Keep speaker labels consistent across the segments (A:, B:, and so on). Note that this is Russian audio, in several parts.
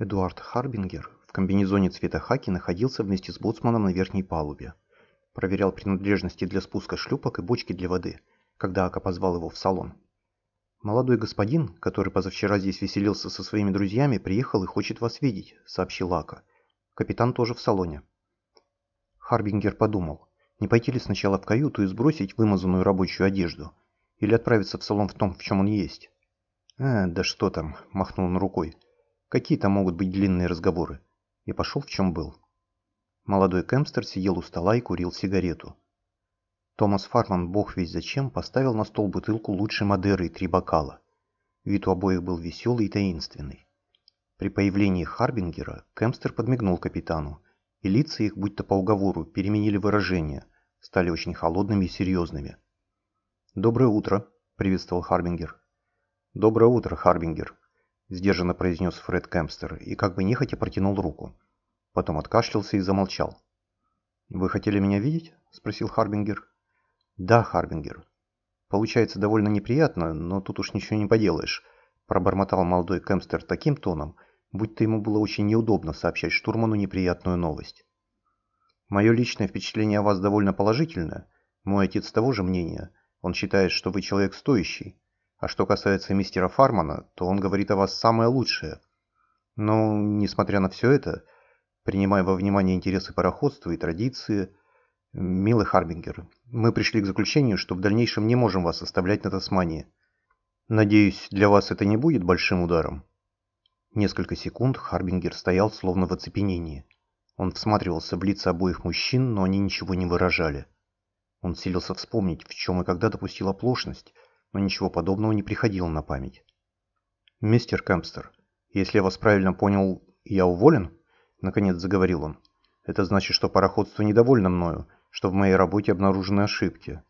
A: Эдуард Харбингер в комбинезоне цвета хаки находился вместе с боцманом на верхней палубе. Проверял принадлежности для спуска шлюпок и бочки для воды, когда Ака позвал его в салон. «Молодой господин, который позавчера здесь веселился со своими друзьями, приехал и хочет вас видеть», — сообщил Ака. «Капитан тоже в салоне». Харбингер подумал, не пойти ли сначала в каюту и сбросить вымазанную рабочую одежду, или отправиться в салон в том, в чем он есть. «Э, да что там», — махнул он рукой. «Какие там могут быть длинные разговоры?» И пошел в чем был. Молодой Кемстер сидел у стола и курил сигарету. Томас Фарман, бог весь зачем, поставил на стол бутылку лучшей Мадеры и три бокала. Вид у обоих был веселый и таинственный. При появлении Харбингера Кемстер подмигнул капитану, и лица их, будто по уговору, переменили выражение, стали очень холодными и серьезными. «Доброе утро», — приветствовал Харбингер. «Доброе утро, Харбингер», — сдержанно произнес Фред Кемстер и как бы нехотя протянул руку. Потом откашлялся и замолчал. «Вы хотели меня видеть?» — спросил Харбингер. «Да, Харбингер. Получается довольно неприятно, но тут уж ничего не поделаешь», — пробормотал молодой Кемстер таким тоном, будто ему было очень неудобно сообщать штурману неприятную новость. «Мое личное впечатление о вас довольно положительное. Мой отец того же мнения. Он считает, что вы человек стоящий. А что касается мистера Фармана, то он говорит о вас самое лучшее. Но, несмотря на все это, принимая во внимание интересы пароходства и традиции, милый Харбингер, мы пришли к заключению, что в дальнейшем не можем вас оставлять на Тасмании. Надеюсь, для вас это не будет большим ударом?» Несколько секунд Харбингер стоял словно в оцепенении. Он всматривался в лица обоих мужчин, но они ничего не выражали. Он силился вспомнить, в чем и когда допустил оплошность, но ничего подобного не приходило на память. «Мистер Кэмпстер, если я вас правильно понял, я уволен?» – наконец заговорил он. «Это значит, что пароходство недовольно мною, что в моей работе обнаружены ошибки.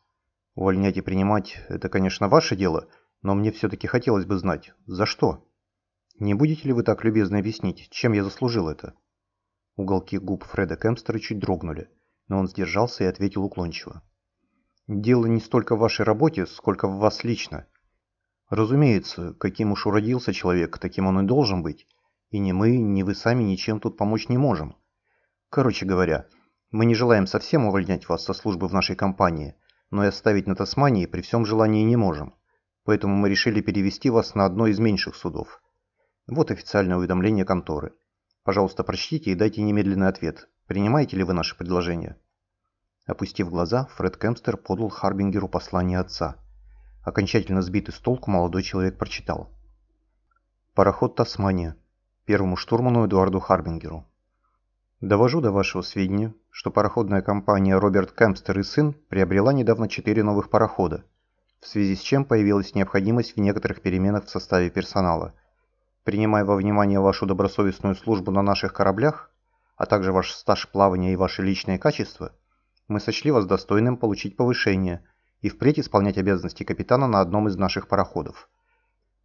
A: Увольнять и принимать – это, конечно, ваше дело, но мне все-таки хотелось бы знать, за что? Не будете ли вы так любезно объяснить, чем я заслужил это?» Уголки губ Фреда Кэмпстера чуть дрогнули, но он сдержался и ответил уклончиво. Дело не столько в вашей работе, сколько в вас лично. Разумеется, каким уж уродился человек, таким он и должен быть. И ни мы, ни вы сами ничем тут помочь не можем. Короче говоря, мы не желаем совсем увольнять вас со службы в нашей компании, но и оставить на Тасмании при всем желании не можем. Поэтому мы решили перевести вас на одно из меньших судов. Вот официальное уведомление конторы. Пожалуйста, прочтите и дайте немедленный ответ. Принимаете ли вы наше предложение? Опустив глаза, Фред Кемстер подал Харбингеру послание отца. Окончательно сбитый с толку молодой человек прочитал. Пароход «Тасмания». Первому штурману Эдуарду Харбингеру. Довожу до вашего сведения, что пароходная компания Роберт Кемстер и сын приобрела недавно четыре новых парохода, в связи с чем появилась необходимость в некоторых переменах в составе персонала. Принимая во внимание вашу добросовестную службу на наших кораблях, а также ваш стаж плавания и ваши личные качества – мы сочли вас достойным получить повышение и впредь исполнять обязанности капитана на одном из наших пароходов.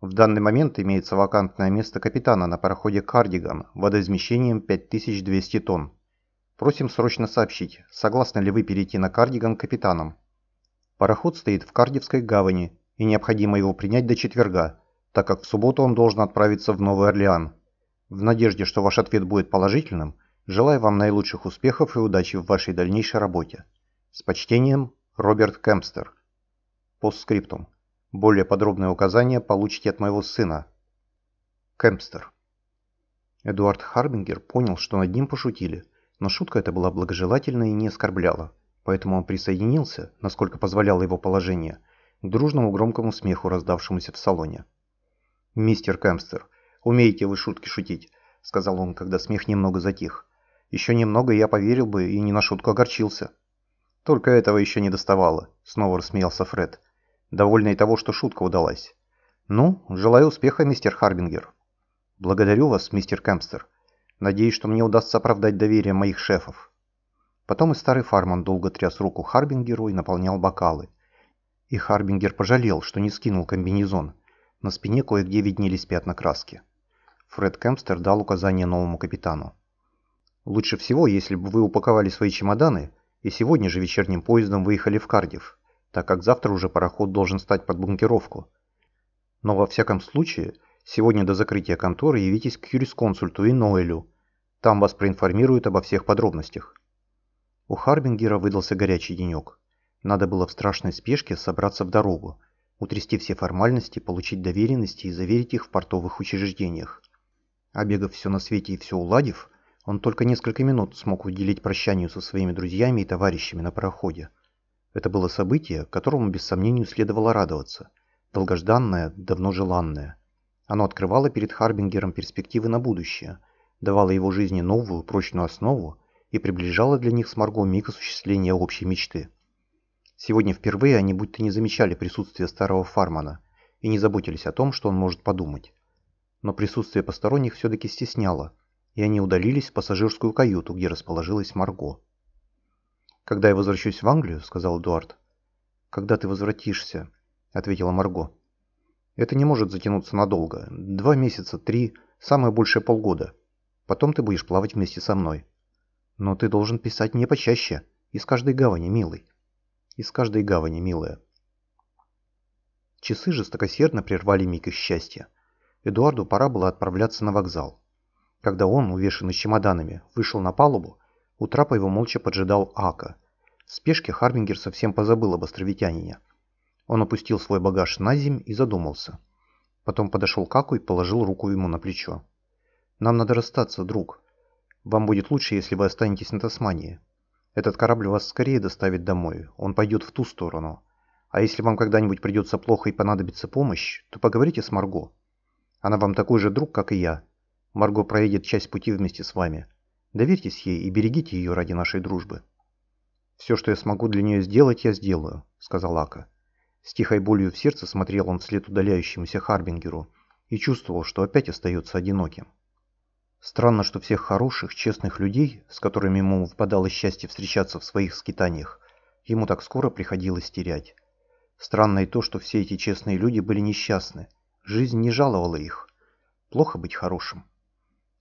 A: В данный момент имеется вакантное место капитана на пароходе «Кардиган» водоизмещением 5200 тонн. Просим срочно сообщить, согласны ли вы перейти на «Кардиган» капитаном. Пароход стоит в Кардивской гавани, и необходимо его принять до четверга, так как в субботу он должен отправиться в Новый Орлеан. В надежде, что ваш ответ будет положительным, Желаю вам наилучших успехов и удачи в вашей дальнейшей работе. С почтением, Роберт Кемпстер. Постскриптум. Более подробные указания получите от моего сына. Кемпстер. Эдуард Харбингер понял, что над ним пошутили, но шутка эта была благожелательна и не оскорбляла, поэтому он присоединился, насколько позволяло его положение, к дружному громкому смеху, раздавшемуся в салоне. «Мистер Кемпстер, умеете вы шутки шутить?» — сказал он, когда смех немного затих. Еще немного, я поверил бы и не на шутку огорчился. Только этого еще не доставало, снова рассмеялся Фред. Довольный того, что шутка удалась. Ну, желаю успеха, мистер Харбингер. Благодарю вас, мистер Кэмпстер. Надеюсь, что мне удастся оправдать доверие моих шефов. Потом и старый фарман долго тряс руку Харбингеру и наполнял бокалы. И Харбингер пожалел, что не скинул комбинезон. На спине кое-где виднелись пятна краски. Фред Кэмпстер дал указание новому капитану. Лучше всего, если бы вы упаковали свои чемоданы и сегодня же вечерним поездом выехали в Кардив, так как завтра уже пароход должен стать под бункеровку. Но во всяком случае, Сегодня до закрытия конторы явитесь к юрисконсульту и Ноэлю. Там вас проинформируют обо всех подробностях. У Харбингера выдался горячий денек. Надо было в страшной спешке собраться в дорогу, утрясти все формальности, получить доверенности и заверить их в портовых учреждениях. Обегав все на свете и все уладив, он только несколько минут смог уделить прощанию со своими друзьями и товарищами на пароходе. Это было событие, которому без сомнения следовало радоваться. Долгожданное, давно желанное. Оно открывало перед Харбингером перспективы на будущее, давало его жизни новую, прочную основу и приближало для них с Марго миг осуществления общей мечты. Сегодня впервые они будто не замечали присутствия старого Фармана и не заботились о том, что он может подумать. Но присутствие посторонних все-таки стесняло, и они удалились в пассажирскую каюту, где расположилась Марго. «Когда я возвращусь в Англию», — сказал Эдуард. «Когда ты возвратишься», — ответила Марго. «Это не может затянуться надолго. Два месяца, три, самое большее полгода. Потом ты будешь плавать вместе со мной. Но ты должен писать мне почаще, из каждой гавани, милый» из каждой гавани, милая. Часы жестокосердно прервали миг их счастья. Эдуарду пора было отправляться на вокзал. Когда он, увешанный чемоданами, вышел на палубу, у трапа его молча поджидал Ака. В спешке Харбингер совсем позабыл об островитянине. Он опустил свой багаж на земь и задумался. Потом подошел к Аку и положил руку ему на плечо. «Нам надо расстаться, друг. Вам будет лучше, если вы останетесь на Тасмании. Этот корабль вас скорее доставит домой. Он пойдет в ту сторону. А если вам когда-нибудь придется плохо и понадобится помощь, то поговорите с Марго. Она вам такой же друг, как и я. Марго проедет часть пути вместе с вами. Доверьтесь ей и берегите ее ради нашей дружбы. «Все, что я смогу для нее сделать, я сделаю», — сказал Ака. С тихой болью в сердце смотрел он вслед удаляющемуся Харбингеру и чувствовал, что опять остается одиноким. Странно, что всех хороших, честных людей, с которыми ему выпадало счастье встречаться в своих скитаниях, ему так скоро приходилось терять. Странно и то, что все эти честные люди были несчастны. Жизнь не жаловала их. Плохо быть хорошим.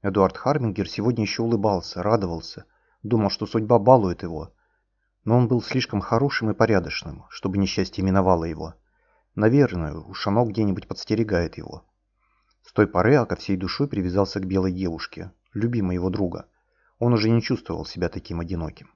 A: Эдуард Хармингер сегодня еще улыбался, радовался, думал, что судьба балует его. Но он был слишком хорошим и порядочным, чтобы несчастье миновало его. Наверное, уж оно где-нибудь подстерегает его. С той поры Ака всей душой привязался к белой девушке, любимой его друга. Он уже не чувствовал себя таким одиноким.